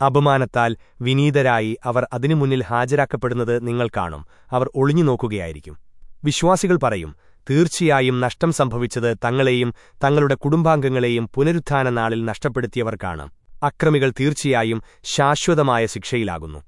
അപമാനത്താൽ വിനീതരായി അവർ അതിനു മുന്നിൽ ഹാജരാക്കപ്പെടുന്നത് നിങ്ങൾ കാണും. അവർ ഒളിഞ്ഞു നോക്കുകയായിരിക്കും. വിശ്വാസികൾ പറയും തീർച്ചയായും നഷ്ടം സംഭവിച്ചത് തങ്ങളെയും തങ്ങളുടെ കുടുംബാംഗങ്ങളെയും പുനരുത്ഥാന നാളിൽ നഷ്ടപ്പെടുത്തിയവർക്കാണ് അക്രമികൾ തീർച്ചയായും ശാശ്വതമായ ശിക്ഷയിലാകുന്നു.